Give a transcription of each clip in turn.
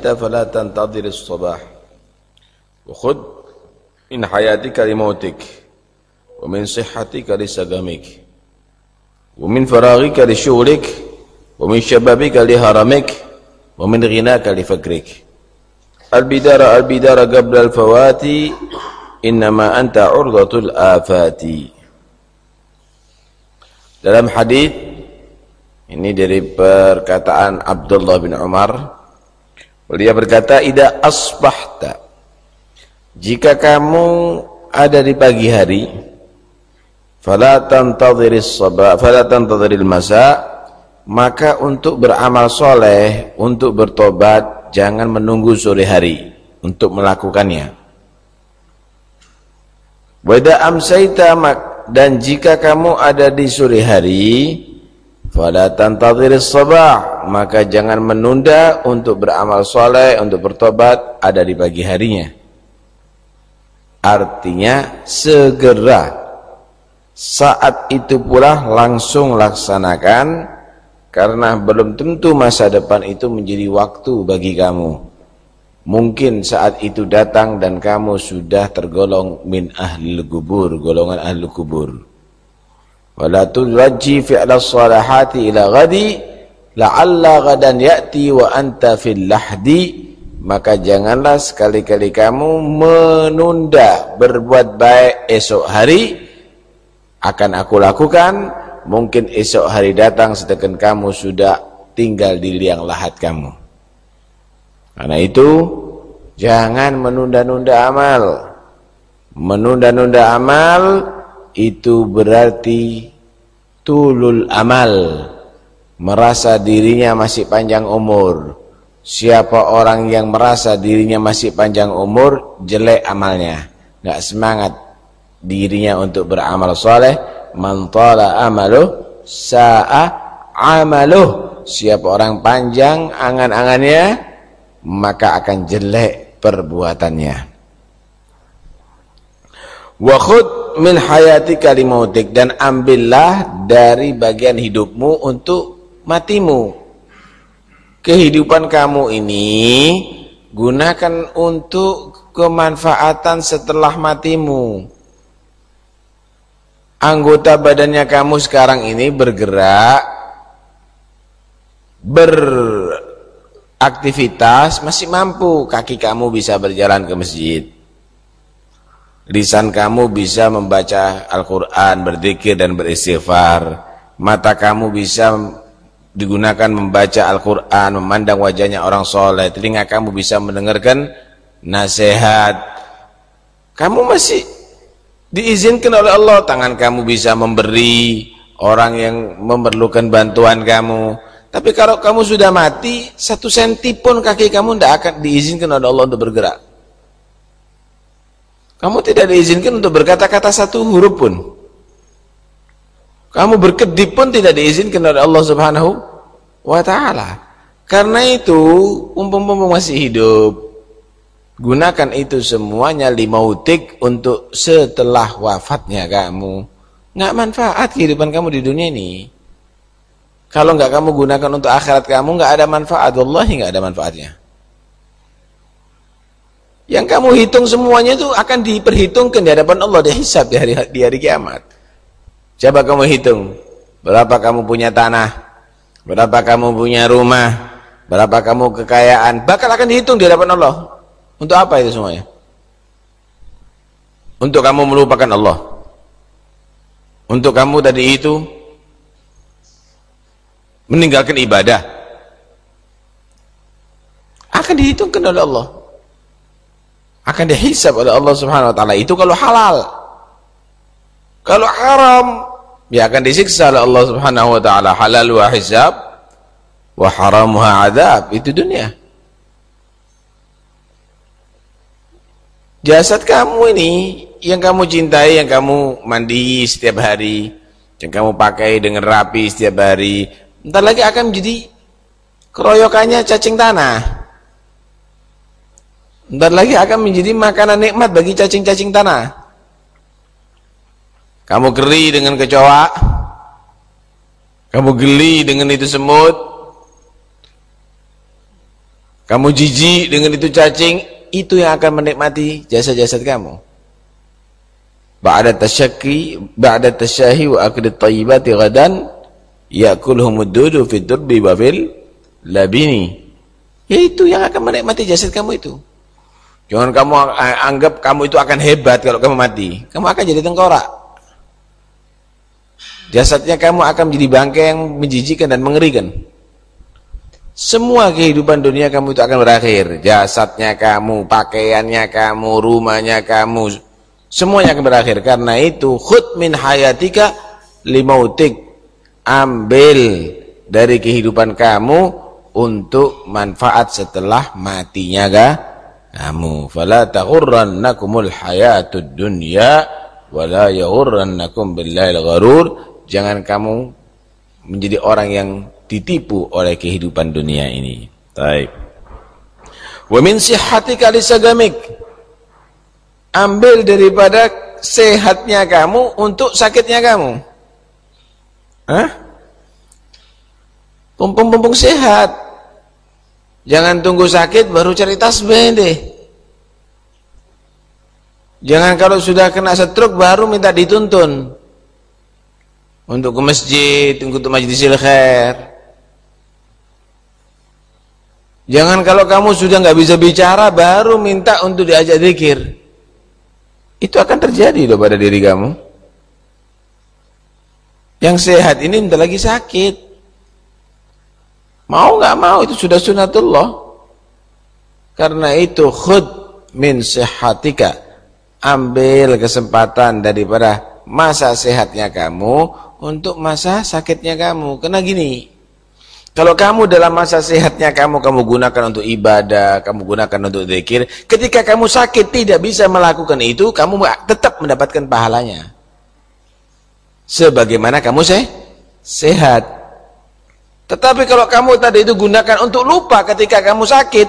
أتيت فلا تنتظر الصباح. وخذ من حياتك لموتك ومن صحتك لسقمك ومن فراغك لشغلك ومن شبابك لهرمك ومن غناك لفكرك البدار البدار قبل الفوات إنما أنت عرضة الآفات. Dalam hadis ini dari perkataan Abdullah bin Umar Beliau berkata, "Ida asbahta." Jika kamu ada di pagi hari, fala tantadhiris masa, maka untuk beramal soleh, untuk bertobat, jangan menunggu sore hari untuk melakukannya. Wada amsaita dan jika kamu ada di sore hari, Fala tantadhiris sabah, maka jangan menunda untuk beramal soleh, untuk bertobat ada di pagi harinya. Artinya segera saat itu pula langsung laksanakan karena belum tentu masa depan itu menjadi waktu bagi kamu. Mungkin saat itu datang dan kamu sudah tergolong min ahli kubur, golongan ahli kubur wala turajji fi'la salahati ila ghadi la'alla ghadan ya'ti wa anta fil lahdi maka janganlah sekali-kali kamu menunda berbuat baik esok hari. Akan aku lakukan. Mungkin esok hari datang sedangkan kamu sudah tinggal di liang lahat kamu. Karena itu jangan menunda-nunda amal. Menunda-nunda amal itu berarti tulul amal merasa dirinya masih panjang umur. Siapa orang yang merasa dirinya masih panjang umur jelek amalnya. Nggak semangat dirinya untuk beramal soleh. Mantala amaluh sa'a amaluh siapa orang panjang angan-angannya maka akan jelek perbuatannya. Wa min hayati kalimautik dan ambillah dari bagian hidupmu untuk matimu. Kehidupan kamu ini gunakan untuk kemanfaatan setelah matimu. Anggota badannya kamu sekarang ini bergerak beraktivitas masih mampu kaki kamu bisa berjalan ke masjid lisan kamu bisa membaca Al-Quran, berzikir dan beristighfar, mata kamu bisa digunakan membaca Al-Quran, memandang wajahnya orang soleh, telinga kamu bisa mendengarkan nasihat, kamu masih diizinkan oleh Allah, tangan kamu bisa memberi orang yang memerlukan bantuan kamu, tapi kalau kamu sudah mati, satu senti pun kaki kamu tidak akan diizinkan oleh Allah untuk bergerak. Kamu tidak diizinkan untuk berkata-kata satu huruf pun. Kamu berkedip pun tidak diizinkan oleh Allah Subhanahu wa taala. Karena itu, umpam-umpam masih hidup, gunakan itu semuanya limautik untuk setelah wafatnya kamu. Nggak manfaat kehidupan kamu di dunia ini. Kalau nggak kamu gunakan untuk akhirat kamu, nggak ada manfaat. Wallahi nggak ada manfaatnya. Yang kamu hitung semuanya itu akan diperhitungkan di hadapan Allah, dihisab di hari di hari kiamat. Coba kamu hitung, berapa kamu punya tanah, berapa kamu punya rumah, berapa kamu kekayaan, bakal akan dihitung di hadapan Allah. Untuk apa itu semuanya? Untuk kamu melupakan Allah. Untuk kamu tadi itu meninggalkan ibadah. Akan dihitungkan oleh Allah akan dihisab oleh Allah Subhanahu wa taala. Itu kalau halal. Kalau haram ya akan disiksa oleh Allah Subhanahu wa taala. Halal wa hisab wa haramuha adab. Itu dunia. Jasad kamu ini yang kamu cintai yang kamu mandi setiap hari yang kamu pakai dengan rapi setiap hari entar lagi akan menjadi keroyokannya cacing tanah entar lagi akan menjadi makanan nikmat bagi cacing-cacing tanah. Kamu geri dengan kecoa. Kamu geli dengan itu semut. Kamu jijik dengan itu cacing. Itu yang akan menikmati jasad-jasad kamu. Ba'da tasyakki ba'da tasyahi wa akli tayyibati ghadan yakulhumud dudu fid durbi wa fil labini. Itu yang akan menikmati jasad kamu itu jangan kamu anggap kamu itu akan hebat kalau kamu mati kamu akan jadi tengkorak Jasadnya kamu akan menjadi bangkai yang menjijikan dan mengerikan. Semua kehidupan dunia kamu itu akan berakhir. Jasadnya kamu, pakaiannya kamu, rumahnya kamu, semuanya akan berakhir. Karena itu, khut min hayatika limautik. Ambil dari kehidupan kamu untuk manfaat setelah matinya kah? Kamu. Fala taghurrannakumul hayatud dunya wala yaghurrannakum billahi gharur jangan kamu menjadi orang yang ditipu oleh kehidupan dunia ini. Baik. Wa min sihhatika lisagamik. Ambil daripada sehatnya kamu untuk sakitnya kamu. Hah? Pumpung-pumpung sehat. Jangan tunggu sakit baru cari tasbih deh. Jangan kalau sudah kena stroke baru minta dituntun untuk ke masjid, untuk majlisil khair. Jangan kalau kamu sudah nggak bisa bicara baru minta untuk diajak zikir. Itu akan terjadi loh pada diri kamu. Yang sehat ini minta lagi sakit. Mau nggak mau itu sudah sunatullah. Karena itu khud min sehatika. Ambil kesempatan daripada masa sehatnya kamu untuk masa sakitnya kamu. Kena gini, kalau kamu dalam masa sehatnya kamu, kamu gunakan untuk ibadah, kamu gunakan untuk zikir. Ketika kamu sakit tidak bisa melakukan itu, kamu tetap mendapatkan pahalanya. Sebagaimana kamu se sehat. Tetapi kalau kamu tadi itu gunakan untuk lupa ketika kamu sakit,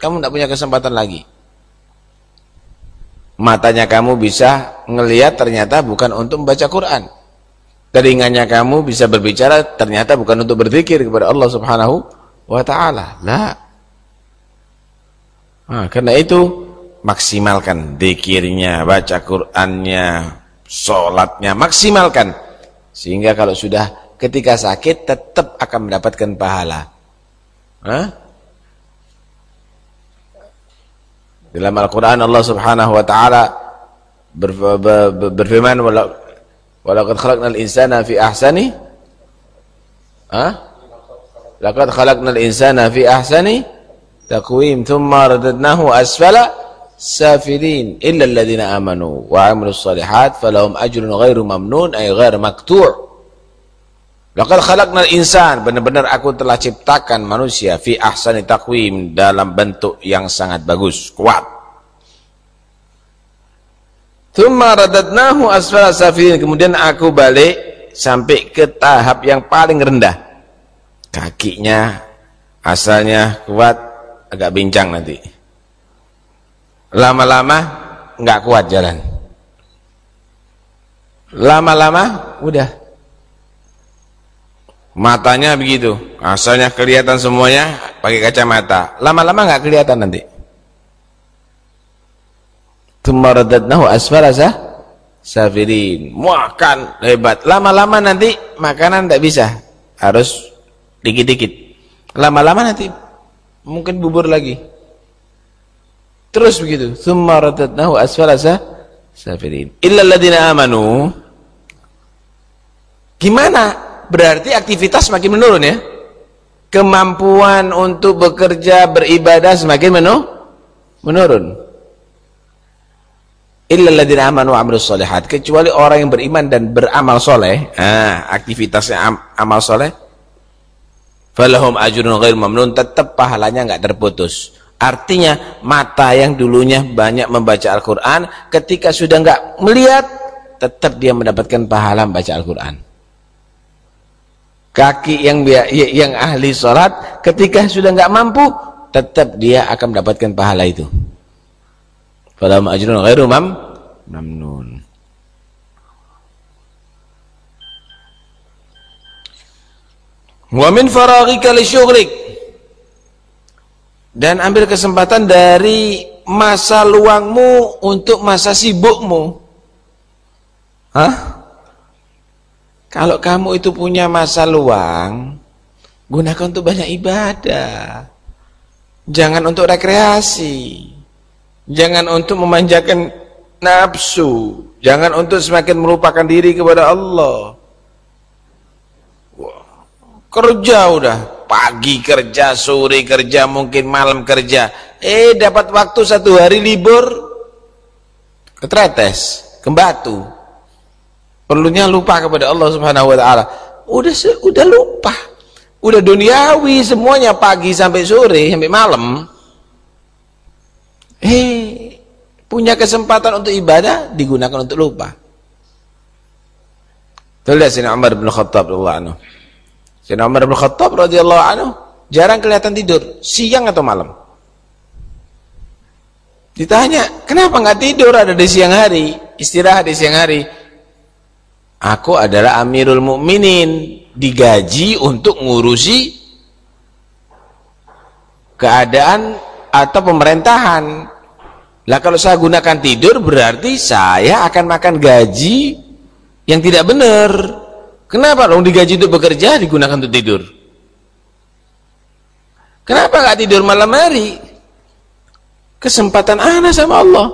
kamu tidak punya kesempatan lagi. Matanya kamu bisa ngelihat ternyata bukan untuk membaca Quran telingannya kamu bisa berbicara ternyata bukan untuk berzikir kepada Allah Subhanahu wa taala. Lah. Nah, karena itu maksimalkan zikirnya, baca Qur'annya, salatnya maksimalkan. Sehingga kalau sudah ketika sakit tetap akan mendapatkan pahala. Hah? Dalam Al-Qur'an Allah Subhanahu wa taala berfirman Walaqad khalaqnal insana fi ahsani ha? Laqad khalaqnal insana fi ahsani taqwim thumma radadnahu asfala safilin illa amanu wa 'amilus solihat falahum ajrun ghairu mamnun ay ghair maqtu' Laqad khalaqnal insan benar-benar aku telah ciptakan manusia fi ahsani taqwim dalam bentuk yang sangat bagus kuat Thumma radadnahu asfala safilin. Kemudian aku balik sampai ke tahap yang paling rendah. Kakinya asalnya kuat, agak bincang nanti. Lama-lama nggak kuat jalan. Lama-lama udah. Matanya begitu, asalnya kelihatan semuanya pakai kacamata. Lama-lama nggak kelihatan nanti. Tsumma radadnahu asfala sah safirin. Makan hebat. Lama-lama nanti makanan tidak bisa. Harus dikit-dikit. Lama-lama nanti mungkin bubur lagi. Terus begitu. Tsumma radadnahu asfala sah safirin. Illa alladziina amanu. Gimana? Berarti aktivitas semakin menurun ya? Kemampuan untuk bekerja, beribadah semakin menurun. Illa alladziina amanu 'amilus shalihat kecuali orang yang beriman dan beramal soleh. Ah aktivitasnya am, amal soleh. Falahum ajrun ghair mamnun. Tetap pahalanya enggak terputus. Artinya mata yang dulunya banyak membaca Al-Qur'an ketika sudah enggak melihat tetap dia mendapatkan pahala membaca Al-Qur'an kaki yang yang ahli sholat ketika sudah enggak mampu tetap dia akan mendapatkan pahala itu falahum ajrun ghairu mam mamnun Wa min faraghika li syughlik. Dan ambil kesempatan dari masa luangmu untuk masa sibukmu. Hah? Kalau kamu itu punya masa luang, gunakan untuk banyak ibadah. Jangan untuk rekreasi. Jangan untuk memanjakan nafsu. Jangan untuk semakin melupakan diri kepada Allah kerja udah pagi kerja sore kerja mungkin malam kerja eh dapat waktu satu hari libur ke Tretes ke Batu perlunya lupa kepada Allah subhanahu wa ta'ala. Udah udah lupa. Udah duniawi semuanya pagi sampai sore sampai malam. Eh punya kesempatan untuk ibadah digunakan untuk lupa. Tuh lihat sini Umar bin Khattab radhiyallahu Sayyidina Umar bin Khattab radhiyallahu anhu jarang kelihatan tidur, siang atau malam. Ditanya, kenapa nggak tidur? Ada di siang hari, istirahat di siang hari? Aku adalah Amirul Mukminin, digaji untuk ngurusi keadaan atau pemerintahan. Lah kalau saya gunakan tidur berarti saya akan makan gaji yang tidak benar. Kenapa dong digaji untuk bekerja digunakan untuk tidur? Kenapa nggak tidur malam hari? Kesempatan anak sama Allah.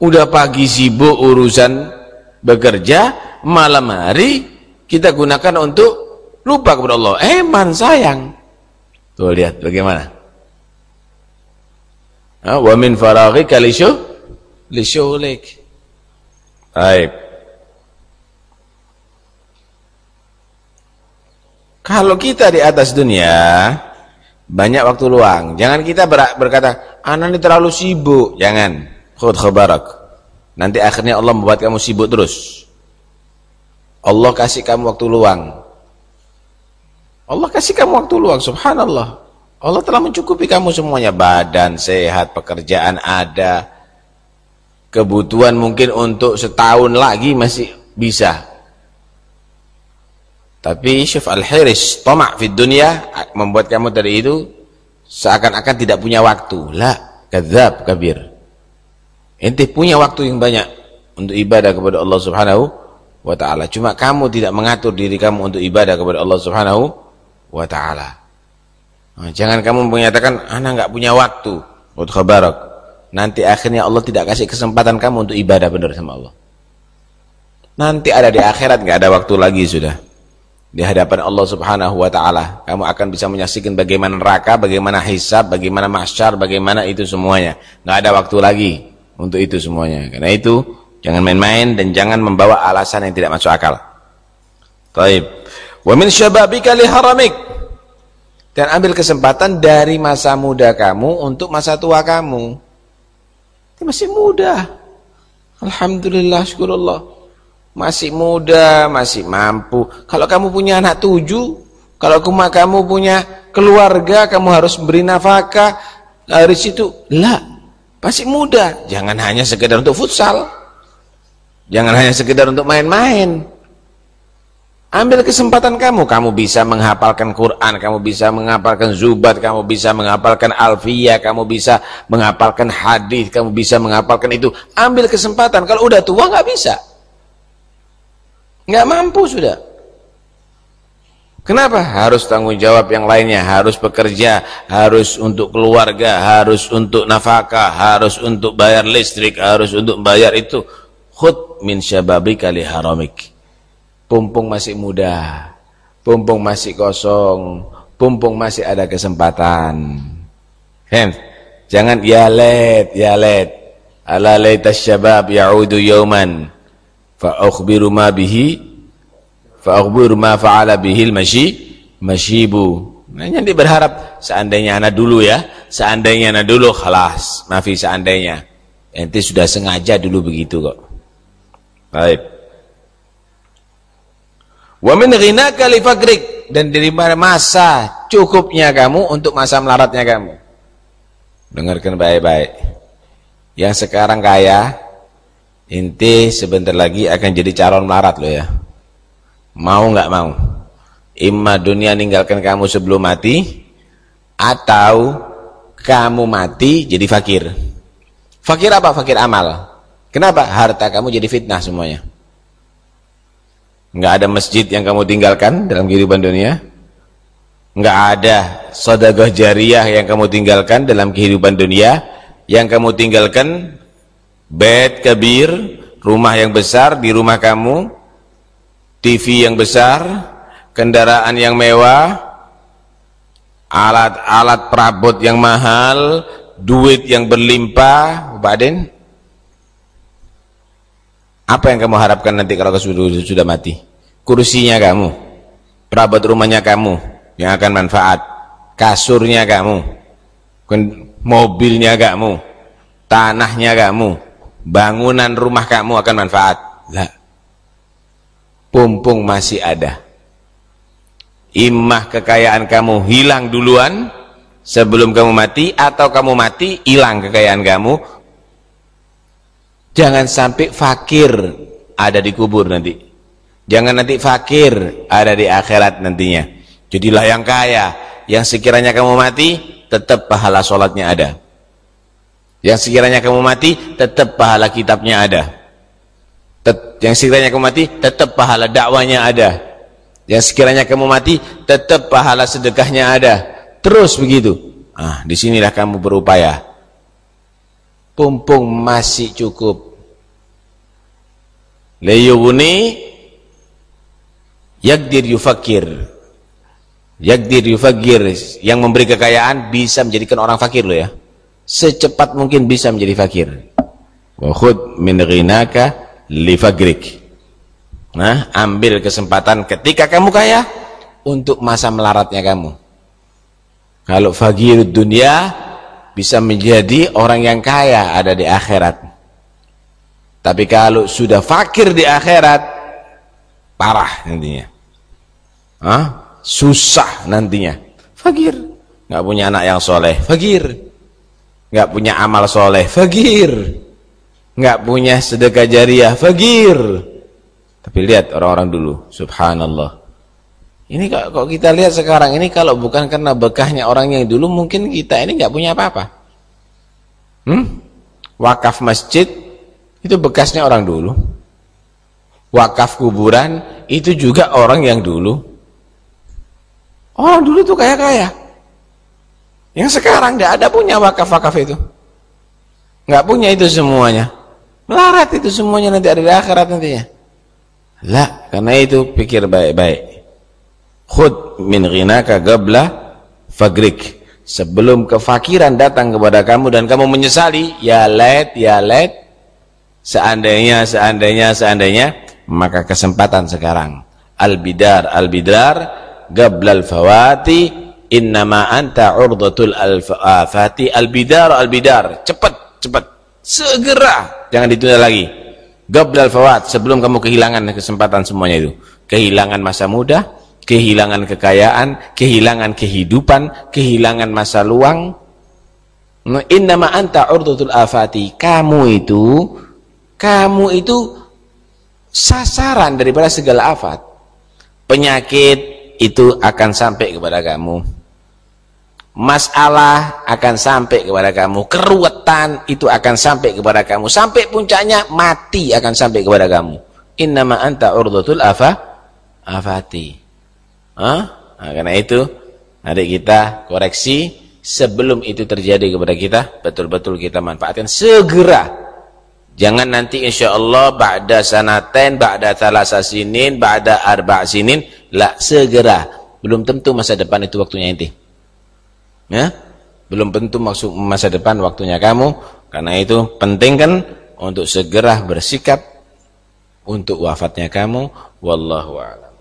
Udah pagi sibuk urusan bekerja, malam hari kita gunakan untuk lupa kepada Allah. Eman sayang. Tuh lihat bagaimana. Wa min faraghika li syughlik. Baik. Kalau kita di atas dunia banyak waktu luang, jangan kita ber berkata, "Anak ini terlalu sibuk." Jangan. Khud khabarak. Nanti akhirnya Allah membuat kamu sibuk terus. Allah kasih kamu waktu luang. Allah kasih kamu waktu luang, subhanallah. Allah telah mencukupi kamu semuanya, badan sehat, pekerjaan ada. Kebutuhan mungkin untuk setahun lagi masih bisa tapi Syekh Al-Hiris tamak fi dunia membuat kamu dari itu seakan-akan tidak punya waktu. La, kadzab kabir. Ente punya waktu yang banyak untuk ibadah kepada Allah Subhanahu wa taala. Cuma kamu tidak mengatur diri kamu untuk ibadah kepada Allah Subhanahu wa taala. Nah, jangan kamu menyatakan anak enggak punya waktu. Wa khabarak. Nanti akhirnya Allah tidak kasih kesempatan kamu untuk ibadah benar sama Allah. Nanti ada di akhirat enggak ada waktu lagi sudah di hadapan Allah Subhanahu wa taala. Kamu akan bisa menyaksikan bagaimana neraka, bagaimana hisab, bagaimana mahsyar, bagaimana itu semuanya. Enggak ada waktu lagi untuk itu semuanya. Karena itu jangan main-main dan jangan membawa alasan yang tidak masuk akal. Taib. Wa min syababika haramik. Dan ambil kesempatan dari masa muda kamu untuk masa tua kamu. Ini masih muda. Alhamdulillah, syukurullah masih muda, masih mampu. Kalau kamu punya anak tujuh, kalau kamu punya keluarga, kamu harus beri nafkah dari situ. Lah, masih muda. Jangan hanya sekedar untuk futsal. Jangan hanya sekedar untuk main-main. Ambil kesempatan kamu, kamu bisa menghafalkan Quran, kamu bisa menghafalkan Zubat, kamu bisa menghafalkan Alfiyah, kamu bisa menghafalkan hadis, kamu bisa menghafalkan itu. Ambil kesempatan, kalau udah tua nggak bisa nggak mampu sudah kenapa? Harus tanggung jawab yang lainnya harus bekerja harus untuk keluarga harus untuk nafkah harus untuk bayar listrik harus untuk bayar itu. Khud min syababi kali haramik. Pumpung masih muda pumpung masih kosong pumpung masih ada kesempatan. Hem, jangan ya let ya let ala syabab ya'udu yauman fa akhbiru ma bihi fa akhbiru ma fa'ala bihil mashi mashibu Nah, nanti berharap seandainya anak dulu ya, seandainya anak dulu, kelas, maafi seandainya. Ente sudah sengaja dulu begitu kok. Baik. Wa min ghinaka li faqrik dan dari masa cukupnya kamu untuk masa melaratnya kamu. Dengarkan baik-baik. Yang sekarang kaya, inti sebentar lagi akan jadi calon melarat loh ya. Mau nggak mau? Imma dunia ninggalkan kamu sebelum mati atau kamu mati jadi fakir. Fakir apa? Fakir amal. Kenapa? Harta kamu jadi fitnah semuanya. Enggak ada masjid yang kamu tinggalkan dalam kehidupan dunia. Enggak ada sedekah jariah yang kamu tinggalkan dalam kehidupan dunia. Yang kamu tinggalkan bed kabir, rumah yang besar di rumah kamu, TV yang besar, kendaraan yang mewah, alat-alat perabot yang mahal, duit yang berlimpah, Baden. Apa yang kamu harapkan nanti kalau sudah, sudah mati? Kursinya kamu, perabot rumahnya kamu yang akan manfaat, kasurnya kamu, mobilnya kamu, tanahnya kamu, bangunan rumah kamu akan manfaat. Lah, pumpung masih ada. Imah kekayaan kamu hilang duluan sebelum kamu mati atau kamu mati hilang kekayaan kamu. Jangan sampai fakir ada di kubur nanti. Jangan nanti fakir ada di akhirat nantinya. Jadilah yang kaya yang sekiranya kamu mati tetap pahala sholatnya ada. Yang sekiranya kamu mati tetap pahala kitabnya ada yang sekiranya kamu mati tetap pahala dakwanya ada yang sekiranya kamu mati, tetap pahala sedekahnya ada. Terus begitu. Ah, di sinilah kamu berupaya. Pumpung masih cukup. Layuni yagdir yufakir. Yagdir yufakir yang memberi kekayaan bisa menjadikan orang fakir loh ya. Secepat mungkin bisa menjadi fakir. Wa khud min ghinaka li fagrik. Nah, ambil kesempatan ketika kamu kaya untuk masa melaratnya kamu. Kalau fakir dunia bisa menjadi orang yang kaya ada di akhirat. Tapi kalau sudah fakir di akhirat parah nantinya. Hah? Susah nantinya. Fakir, nggak punya anak yang soleh, fakir. Nggak punya amal soleh, fakir. Nggak punya sedekah jariah, fakir tapi lihat orang-orang dulu, subhanallah. Ini kok, kita lihat sekarang ini kalau bukan karena bekahnya orang yang dulu mungkin kita ini nggak punya apa-apa. Hmm? Wakaf masjid itu bekasnya orang dulu. Wakaf kuburan itu juga orang yang dulu. Orang dulu tuh kaya-kaya. Yang sekarang nggak ada punya wakaf-wakaf itu. nggak punya itu semuanya. Melarat itu semuanya nanti ada di akhirat nantinya. La, karena itu pikir baik-baik. Khud min ghinaka gabla fagrik. Sebelum kefakiran datang kepada kamu dan kamu menyesali, ya let, ya let. Seandainya, seandainya, seandainya, maka kesempatan sekarang. Al-bidar, al-bidar, gabla al-fawati, innama anta urdatul al-fati, al-bidar, al-bidar. Cepat, cepat. Segera, jangan ditunda lagi Gablal fawat sebelum kamu kehilangan kesempatan semuanya itu. Kehilangan masa muda, kehilangan kekayaan, kehilangan kehidupan, kehilangan masa luang. Innama anta urdutul afati. Kamu itu kamu itu sasaran daripada segala afat. Penyakit itu akan sampai kepada kamu masalah akan sampai kepada kamu. Keruwetan itu akan sampai kepada kamu. Sampai puncaknya mati akan sampai kepada kamu. Innama anta urdatul afa afati. Hah? Nah, karena itu adik kita koreksi sebelum itu terjadi kepada kita betul-betul kita manfaatkan segera. Jangan nanti insya Allah ba'da sanaten ba'da thalasa sinin ba'da arba' sinin. Lah segera. Belum tentu masa depan itu waktunya inti ya? Belum tentu maksud masa depan waktunya kamu. Karena itu penting kan untuk segera bersikap untuk wafatnya kamu. Wallahu a'lam